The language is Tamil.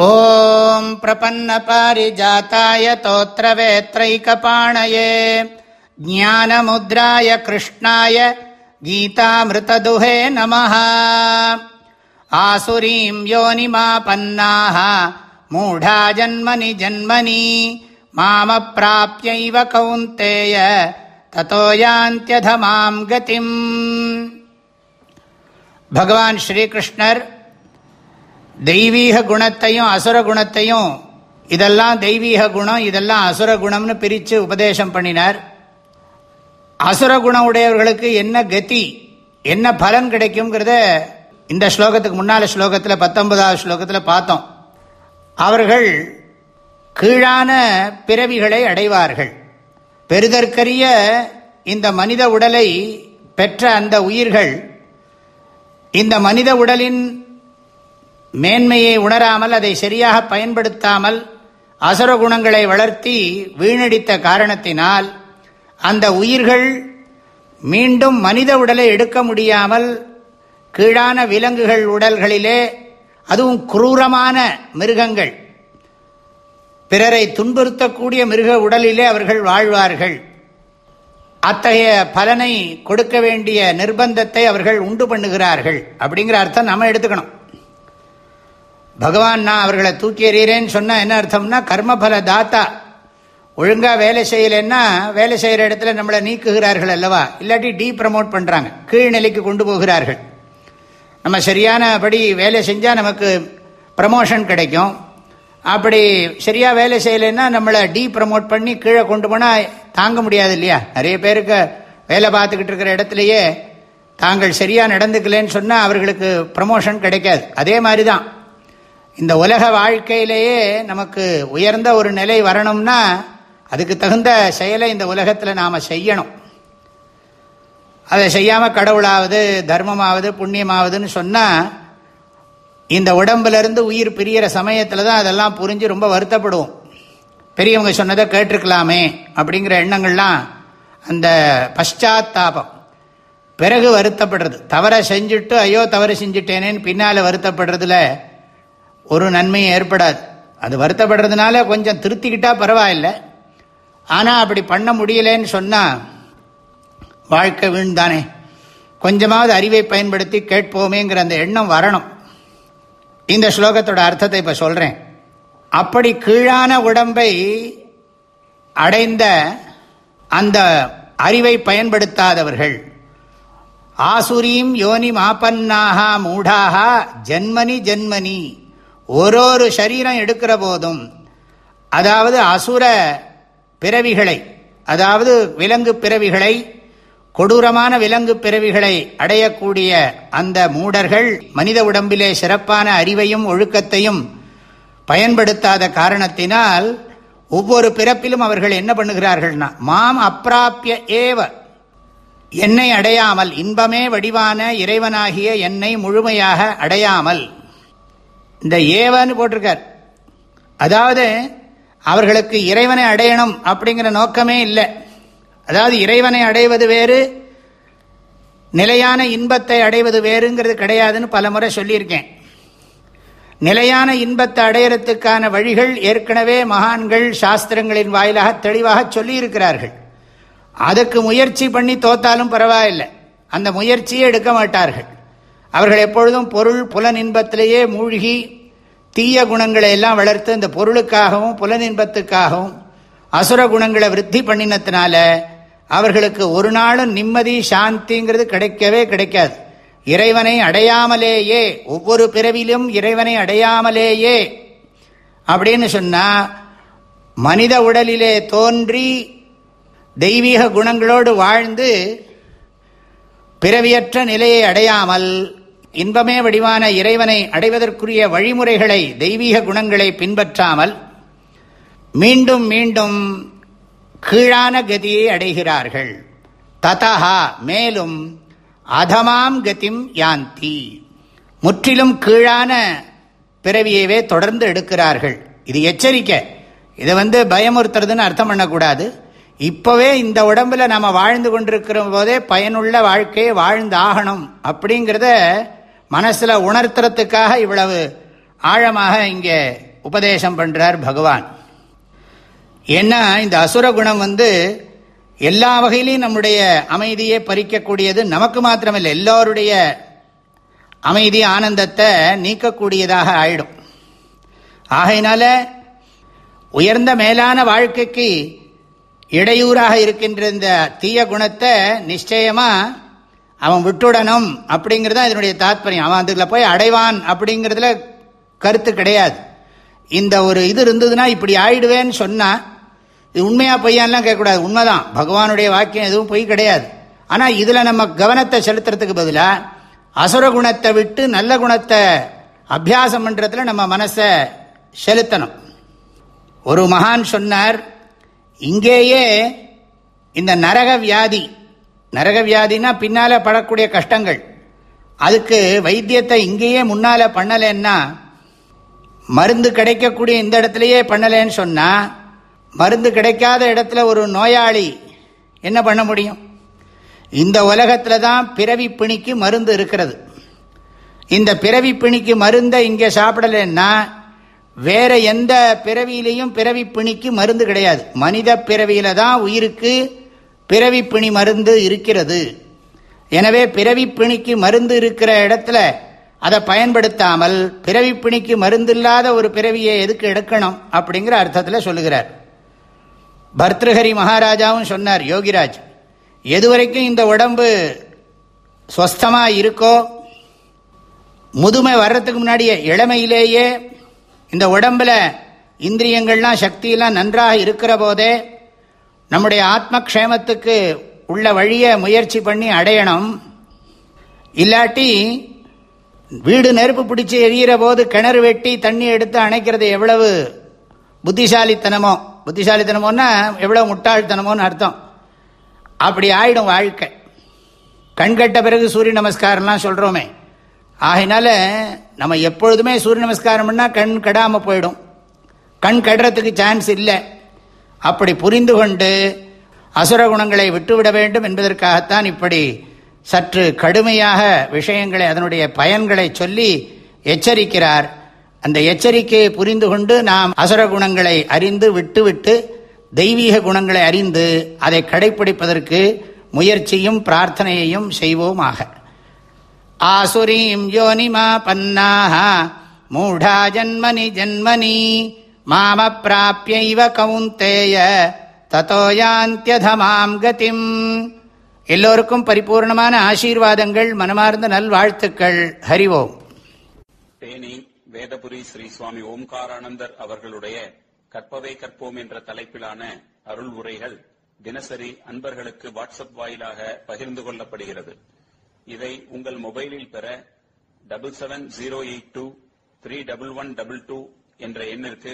ॐ प्रपन्नपारिजाताय तोत्रवेत्रैकपाणये ज्ञानमुद्राय कृष्णाय गीतामृतदुहे नमः आसुरीं योनिमापन्नाः मूढा जन्मनि जन्मनि मामप्राप्यैव कौन्तेय ततो यान्त्यधमां गतिम् भगवान् श्रीकृष्णर् தெய்வீக குணத்தையும் அசுர குணத்தையும் இதெல்லாம் தெய்வீக குணம் இதெல்லாம் அசுர குணம்னு பிரித்து உபதேசம் பண்ணினார். அசுர குணம் உடையவர்களுக்கு என்ன கதி என்ன பலன் கிடைக்குங்கிறத இந்த ஸ்லோகத்துக்கு முன்னால் ஸ்லோகத்தில் பத்தொன்பதாவது ஸ்லோகத்தில் பார்த்தோம். அவர்கள் கீழான பிறவிகளை அடைவார்கள். பெருதற்கரிய இந்த மனித உடலை பெற்ற அந்த உயிர்கள் இந்த மனித உடலின் மேன்மையை உணராமல் அதை சரியாக பயன்படுத்தாமல் அசுர குணங்களை வளர்த்தி வீணடித்த காரணத்தினால் அந்த உயிர்கள் மீண்டும் மனித உடலை எடுக்க முடியாமல் கீழான விலங்குகள் உடல்களிலே அதுவும் குரூரமான மிருகங்கள் பிறரை துன்புறுத்தக்கூடிய மிருக உடலிலே அவர்கள் வாழ்வார்கள். அத்தகைய பலனை கொடுக்க வேண்டிய நிர்பந்தத்தை அவர்கள் உண்டு பண்ணுகிறார்கள். அப்படிங்கிற அர்த்தம் நம்ம எடுத்துக்கணும். பகவான் நான் அவர்களை தூக்கி எறிகிறேன்னு சொன்னால் என்ன அர்த்தம்னா கர்மபல தாத்தா ஒழுங்காக வேலை செய்யலைன்னா வேலை செய்கிற இடத்துல நம்மளை நீக்குகிறார்கள் அல்லவா? இல்லாட்டி டீ ப்ரமோட் பண்ணுறாங்க கீழ்நிலைக்கு கொண்டு போகிறார்கள். நம்ம சரியானபடி வேலை செஞ்சால் நமக்கு ப்ரமோஷன் கிடைக்கும். அப்படி சரியாக வேலை செய்யலைன்னா நம்மளை டீ ப்ரமோட் பண்ணி கீழே கொண்டு போனால் தாங்க முடியாது இல்லையா? நிறைய பேருக்கு வேலை பார்த்துக்கிட்டு இருக்கிற இடத்துலையே தாங்கள் சரியாக நடந்துக்கலன்னு சொன்னால் அவர்களுக்கு ப்ரமோஷன் கிடைக்காது. அதே மாதிரி தான் இந்த உலக வாழ்க்கையிலேயே நமக்கு உயர்ந்த ஒரு நிலை வரணும்னா அதுக்கு தகுந்த செயலை இந்த உலகத்தில் நாம் செய்யணும். அதை செய்யாமல் கடவுளாவது தர்மமாவது புண்ணியமாவதுன்னு சொன்னால் இந்த உடம்புலேருந்து உயிர் பிரியிற சமயத்தில் தான் அதெல்லாம் புரிஞ்சு ரொம்ப வருத்தப்படுவோம். பெரியவங்க சொன்னதை கேட்டிருக்கலாமே அப்படிங்கிற எண்ணங்கள்லாம் அந்த பஷாத்தாபம் பிறகு வருத்தப்படுறது. தவறை செஞ்சுட்டு ஐயோ தவறு செஞ்சுட்டேனேன்னு பின்னால் வருத்தப்படுறதுல ஒரு நன்மையும் ஏற்படாது. அது வருத்தப்படுறதுனால கொஞ்சம் திருத்திக்கிட்டால் பரவாயில்லை. ஆனால் அப்படி பண்ண முடியலன்னு சொன்னால் வாழ்க்கை வீண்தானே கொஞ்சமாவது அறிவை பயன்படுத்தி கேட்போமேங்கிற அந்த எண்ணம் வரணும். இந்த ஸ்லோகத்தோட அர்த்தத்தை இப்போ சொல்கிறேன் அப்படி கீழான உடம்பை அடைந்த அந்த அறிவை பயன்படுத்தாதவர்கள் ஆசுரீம் யோனி மாப்பன்னாக மூடாக ஜன்மனி ஜன்மனி ஒரு ஒரு சரீரம் எடுக்கிற போதும் அதாவது அசுர பிறவிகளை அதாவது விலங்கு பிறவிகளை கொடூரமான விலங்கு பிறவிகளை அடையக்கூடிய அந்த மூடர்கள் மனித உடம்பிலே சிறப்பான அறிவையும் ஒழுக்கத்தையும் பயன்படுத்தாத காரணத்தினால் ஒவ்வொரு பிறப்பிலும் அவர்கள் என்ன பண்ணுகிறார்கள்னா மாம் அப்பிராப்பிய ஏவ. என்னை அடையாமல் இன்பமே வடிவான இறைவனாகிய என்னை முழுமையாக அடையாமல் இந்த ஏவன்னு போட்டிருக்கார். அதாவது அவர்களுக்கு இறைவனை அடையணும் அப்படிங்கிற நோக்கமே இல்லை. அதாவது இறைவனை அடைவது வேறு நிலையான இன்பத்தை அடைவது வேறுங்கிறது கிடையாதுன்னு பல முறை சொல்லியிருக்கேன். நிலையான இன்பத்தை அடையறத்துக்கான வழிகள் ஏற்கனவே மகான்கள் சாஸ்திரங்களின் வாயிலாக தெளிவாக சொல்லியிருக்கிறார்கள். அதுக்கு முயற்சி பண்ணி தோத்தாலும் பரவாயில்லை. அந்த முயற்சியே எடுக்க மாட்டார்கள். அவர்கள் எப்பொழுதும் பொருள் புலநின்பத்திலேயே மூழ்கி தீய குணங்களை எல்லாம் வளர்த்து இந்த பொருளுக்காகவும் புலனின்பத்துக்காகவும் அசுர குணங்களை விருத்தி பண்ணினத்தினால அவர்களுக்கு ஒரு நாளும் நிம்மதி சாந்திங்கிறது கிடைக்கவே கிடைக்காது. இறைவனை அடையாமலேயே ஒவ்வொரு பிறவிலும் இறைவனை அடையாமலேயே அப்படின்னு சொன்னால் மனித உடலிலே தோன்றி தெய்வீக குணங்களோடு வாழ்ந்து பிறவியற்ற நிலையை அடையாமல் இன்பமே வடிவான இறைவனை அடைவதற்குரிய வழிமுறைகளை தெய்வீக குணங்களை பின்பற்றாமல் மீண்டும் மீண்டும் கீழான கதியை அடைகிறார்கள். ததா மேலும் அதமாம் கதிம் யாந்தி. முற்றிலும் கீழான பிறவியவே தொடர்ந்து எடுக்கிறார்கள். இது எச்சரிக்கை. இதை வந்து பயமுறுத்துறதுன்னு அர்த்தம் பண்ணக்கூடாது. இப்போவே இந்த உடம்பில் நம்ம வாழ்ந்து கொண்டிருக்கிற போதே பயனுள்ள வாழ்க்கையை வாழ்ந்து ஆகணும் அப்படிங்கிறத மனசில் உணர்த்துறதுக்காக இவ்வளவு ஆழமாக இங்கே உபதேசம் பண்ணுறார் பகவான். ஏன்னா இந்த அசுர குணம் வந்து எல்லா வகையிலையும் நம்முடைய அமைதியை பறிக்கக்கூடியது நமக்கு மாத்திரமில்லை எல்லோருடைய அமைதி ஆனந்தத்தை நீக்கக்கூடியதாக ஆயிடும். ஆகையினால உயர்ந்த மேலான வாழ்க்கைக்கு இடையூறாக இருக்கின்ற இந்த தீய குணத்தை நிச்சயமாக அவன் விட்டுடணும் அப்படிங்கிறது தான் இதனுடைய தாத்பரியம். அவன் அதுல போய் அடைவான் அப்படிங்கிறதுல கருத்து கிடையாது. இந்த ஒரு இது இருந்ததுன்னா இப்படி ஆயிடுவேன்னு சொன்னால் இது உண்மையாக பொய்யான்லாம் கேட்கக்கூடாது. உண்மைதான். பகவானுடைய வாக்கியம் எதுவும் பொய் கிடையாது. ஆனால் இதில் நம்ம கவனத்தை செலுத்துறதுக்கு பதிலாக அசுர குணத்தை விட்டு நல்ல குணத்தை அபியாசம் பண்ணுறதுல நம்ம மனசை செலுத்தணும். ஒரு மகான் சொன்னார் இங்கேயே இந்த நரக வியாதி நரக வியாதினா பின்னால் படக்கூடிய கஷ்டங்கள். அதுக்கு வைத்தியத்தை இங்கேயே முன்னால் பண்ணலைன்னா மருந்து கிடைக்கக்கூடிய இந்த இடத்துலையே பண்ணலைன்னு சொன்னால் மருந்து கிடைக்காத இடத்துல ஒரு நோயாளி என்ன பண்ண முடியும்? இந்த உலகத்தில் தான் பிறவி பிணிக்கு மருந்து இருக்கிறது. இந்த பிறவி பிணிக்கு மருந்தை இங்கே சாப்பிடலைன்னா வேற எந்த பிறவியிலையும் பிறவி பிணிக்கு மருந்து கிடையாது. மனித பிறவியில் தான் உயிருக்கு பிறவி பிணி மருந்து இருக்கிறது. எனவே பிறவி பிணிக்கு மருந்து இருக்கிற இடத்துல அதை பயன்படுத்தாமல் பிறவி பிணிக்கு மருந்து இல்லாத ஒரு பிறவியை எதுக்கு எடுக்கணும் அப்படிங்கிற அர்த்தத்தில் சொல்லுகிறார். பர்திருஹரி மகாராஜாவும் சொன்னார் யோகிராஜ் எதுவரைக்கும் இந்த உடம்பு ஸ்வஸ்தமாக இருக்கோ முதுமை வர்றதுக்கு முன்னாடியே இளமையிலேயே இந்த உடம்புல இந்திரியங்கள்லாம் சக்தியெல்லாம் நன்றாக இருக்கிற போதே நம்முடைய ஆத்ம க்ஷேமத்துக்கு உள்ள வழியை முயற்சி பண்ணி அடையணும். இல்லாட்டி வீடு நெருப்பு பிடிச்சி எரியிற போது கிணறு வெட்டி தண்ணி எடுத்து அணைக்கிறது எவ்வளவு புத்திசாலித்தனமோ? புத்திசாலித்தனமோன்னா எவ்வளவு முட்டாள்தனமோன்னு அர்த்தம். அப்படி ஆயிடும் வாழ்க்கை. கண்கட்ட பிறகு சூரிய நமஸ்காரம்லாம் சொல்கிறோமே ஆகினால நம்ம எப்பொழுதுமே சூரிய நமஸ்காரம்னா கண் கெடாமல் போயிடும். கண் கெடுறதுக்கு சான்ஸ் இல்லை. அப்படி புரிந்து கொண்டு அசுர குணங்களை விட்டுவிட வேண்டும் என்பதற்காகத்தான் இப்படி சற்று கடுமையாக விஷயங்களை அதனுடைய பயன்களை சொல்லி எச்சரிக்கிறார். அந்த எச்சரிக்கையை புரிந்து கொண்டு நாம் அசுர குணங்களை அறிந்து விட்டுவிட்டு தெய்வீக குணங்களை அறிந்து அதை கடைப்பிடிப்பதற்கு முயற்சியும் பிரார்த்தனையையும் செய்வோமாக. ஆசுரீம் யோனிமா பன்னாக மூடா ஜன்மனி ஜன்மனி மாம பிராப்பியைவ கவுந்தேய தத்தோயாந்தியதமாம் கதிம். எல்லோருக்கும் பரிபூர்ணமான ஆசீர்வாதங்கள் மனமார்ந்த நல்வாழ்த்துக்கள். ஹரிவோம் தேனி வேதபுரி ஸ்ரீ சுவாமி ஓம்காரானந்தர் அவர்களுடைய கற்பவை கற்போம் என்ற தலைப்பிலான அருள் உரைகள் தினசரி அன்பர்களுக்கு வாட்ஸ்அப் வாயிலாக பகிர்ந்து கொள்ளப்படுகிறது. இதை உங்கள் மொபைலில் பெற double seven zero eight two three double one double two என்ற எண்ணிற்கு